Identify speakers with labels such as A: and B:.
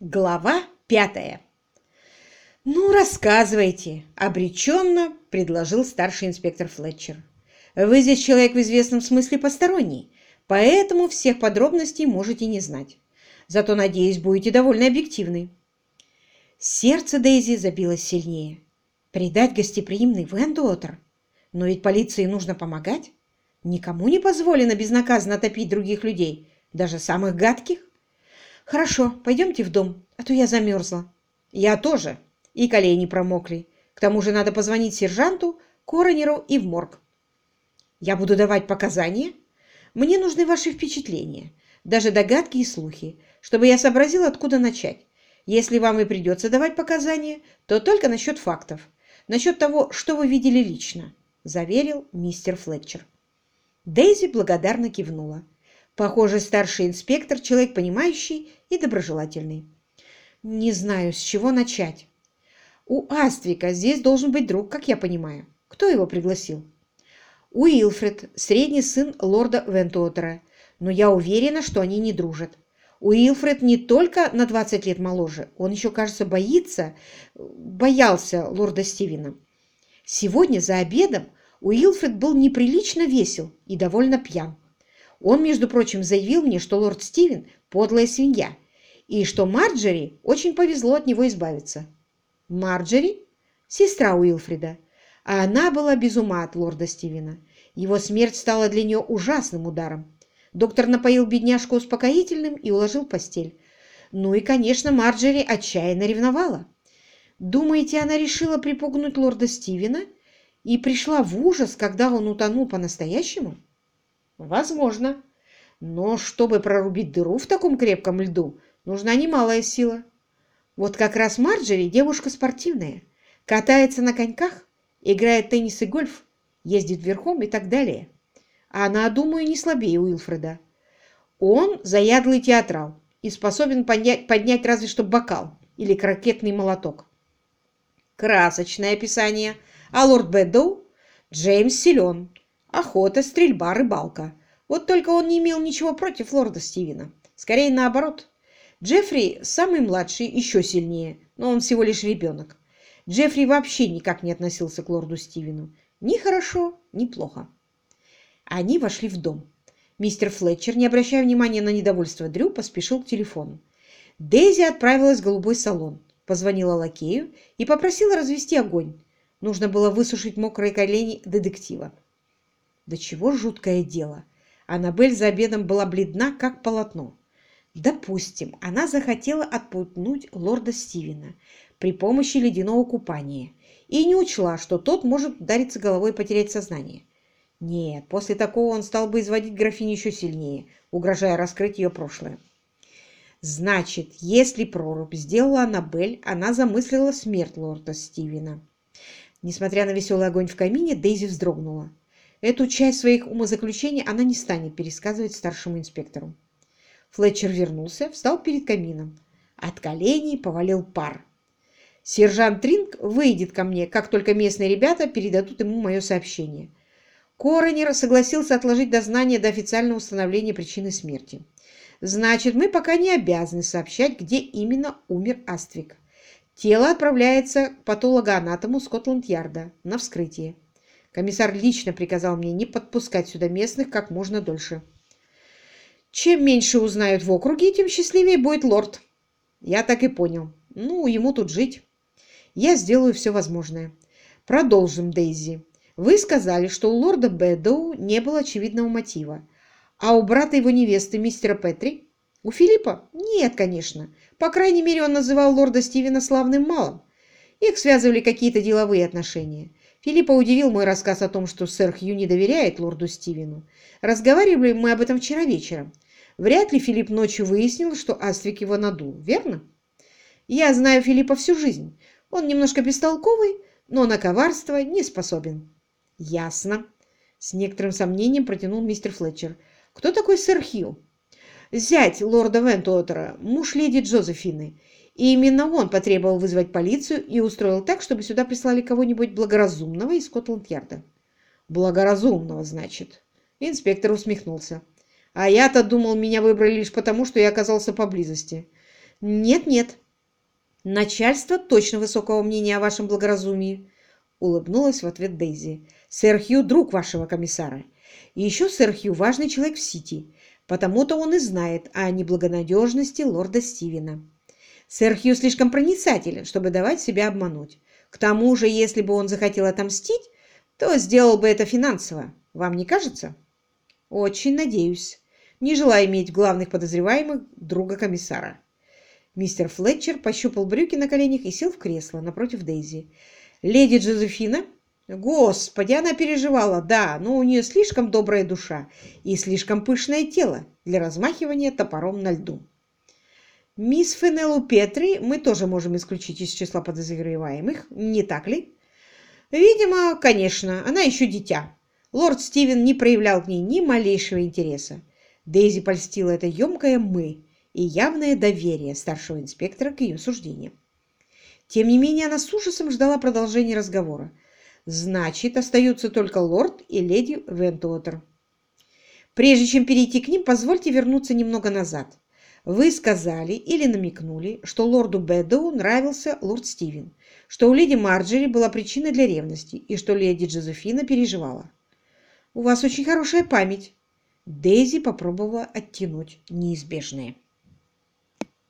A: Глава пятая. «Ну, рассказывайте», — обреченно предложил старший инспектор Флетчер. «Вы здесь человек в известном смысле посторонний, поэтому всех подробностей можете не знать. Зато, надеюсь, будете довольно объективны». Сердце Дейзи забилось сильнее. Предать гостеприимный Вендуотер? Но ведь полиции нужно помогать. Никому не позволено безнаказанно топить других людей, даже самых гадких. «Хорошо, пойдемте в дом, а то я замерзла». «Я тоже». И колени промокли. К тому же надо позвонить сержанту, коронеру и в морг. «Я буду давать показания. Мне нужны ваши впечатления, даже догадки и слухи, чтобы я сообразил, откуда начать. Если вам и придется давать показания, то только насчет фактов, насчет того, что вы видели лично», — заверил мистер Флетчер. Дейзи благодарно кивнула. Похоже, старший инспектор – человек понимающий и доброжелательный. Не знаю, с чего начать. У Аствика здесь должен быть друг, как я понимаю. Кто его пригласил? Уилфред, средний сын лорда Вентуотера, но я уверена, что они не дружат. Уилфред не только на 20 лет моложе, он еще, кажется, боится, боялся лорда Стивена. Сегодня за обедом Уилфред был неприлично весел и довольно пьян. Он, между прочим, заявил мне, что лорд Стивен – подлая свинья, и что Марджери очень повезло от него избавиться. Марджери – сестра Уилфрида, а она была без ума от лорда Стивена. Его смерть стала для нее ужасным ударом. Доктор напоил бедняжку успокоительным и уложил в постель. Ну и, конечно, Марджери отчаянно ревновала. Думаете, она решила припугнуть лорда Стивена и пришла в ужас, когда он утонул по-настоящему? Возможно. Но чтобы прорубить дыру в таком крепком льду, нужна немалая сила. Вот как раз Марджери девушка спортивная. Катается на коньках, играет теннис и гольф, ездит верхом и так далее. А она, думаю, не слабее Уилфреда. Он заядлый театрал и способен поднять, поднять разве что бокал или крокетный молоток. Красочное описание. А лорд Бэддоу? Джеймс силен, Охота, стрельба, рыбалка. Вот только он не имел ничего против лорда Стивена. Скорее наоборот. Джеффри, самый младший, еще сильнее, но он всего лишь ребенок. Джеффри вообще никак не относился к лорду Стивену. Ни хорошо, ни плохо. Они вошли в дом. Мистер Флетчер, не обращая внимания на недовольство Дрю, поспешил к телефону. Дейзи отправилась в голубой салон, позвонила лакею и попросила развести огонь. Нужно было высушить мокрые колени детектива. Да чего жуткое дело. Аннабель за обедом была бледна, как полотно. Допустим, она захотела отпутнуть лорда Стивена при помощи ледяного купания и не учла, что тот может удариться головой и потерять сознание. Нет, после такого он стал бы изводить графиню еще сильнее, угрожая раскрыть ее прошлое. Значит, если прорубь сделала Аннабель, она замыслила смерть лорда Стивена. Несмотря на веселый огонь в камине, Дейзи вздрогнула. Эту часть своих умозаключений она не станет пересказывать старшему инспектору. Флетчер вернулся, встал перед камином. От коленей повалил пар. Сержант Тринг выйдет ко мне, как только местные ребята передадут ему мое сообщение. Коронер согласился отложить дознание до официального установления причины смерти. Значит, мы пока не обязаны сообщать, где именно умер Аствик. Тело отправляется к патологоанатому Скотланд-Ярда на вскрытие. Комиссар лично приказал мне не подпускать сюда местных как можно дольше. Чем меньше узнают в округе, тем счастливее будет лорд. Я так и понял. Ну, ему тут жить. Я сделаю все возможное. Продолжим, Дейзи. Вы сказали, что у лорда Бэдоу не было очевидного мотива. А у брата его невесты, мистера Петри? У Филиппа? Нет, конечно. По крайней мере, он называл лорда Стивена славным малым. Их связывали какие-то деловые отношения. Филиппа удивил мой рассказ о том, что сэр Хью не доверяет лорду Стивену. Разговаривали мы об этом вчера вечером. Вряд ли Филипп ночью выяснил, что Аствик его надул, верно? Я знаю Филиппа всю жизнь. Он немножко бестолковый, но на коварство не способен. Ясно. С некоторым сомнением протянул мистер Флетчер. Кто такой сэр Хью? Зять лорда Вентуотера, муж леди Джозефины. И именно он потребовал вызвать полицию и устроил так, чтобы сюда прислали кого-нибудь благоразумного из Скотланд-Ярда. Благоразумного, значит. Инспектор усмехнулся. А я-то думал, меня выбрали лишь потому, что я оказался поблизости. «Нет-нет. Начальство точно высокого мнения о вашем благоразумии», — улыбнулась в ответ Дейзи. «Сэр Хью — друг вашего комиссара. И еще сэр Хью — важный человек в Сити, потому-то он и знает о неблагонадежности лорда Стивена. Сэр Хью слишком проницателен, чтобы давать себя обмануть. К тому же, если бы он захотел отомстить, то сделал бы это финансово. Вам не кажется? Очень надеюсь. Не желаю иметь главных подозреваемых друга комиссара. Мистер Флетчер пощупал брюки на коленях и сел в кресло напротив Дейзи. Леди Джозефина? Господи, она переживала, да, но у нее слишком добрая душа и слишком пышное тело для размахивания топором на льду. Мисс Фенеллу Петри мы тоже можем исключить из числа подозреваемых, не так ли? Видимо, конечно, она еще дитя. Лорд Стивен не проявлял к ней ни малейшего интереса. Дейзи польстила это емкое «мы» и явное доверие старшего инспектора к ее суждениям. Тем не менее, она с ужасом ждала продолжения разговора. Значит, остаются только лорд и леди Вентуотер. Прежде чем перейти к ним, позвольте вернуться немного назад. Вы сказали или намекнули, что лорду Бэддоу нравился лорд Стивен, что у леди Марджери была причина для ревности и что леди Джозефина переживала. У вас очень хорошая память. Дейзи попробовала оттянуть неизбежное.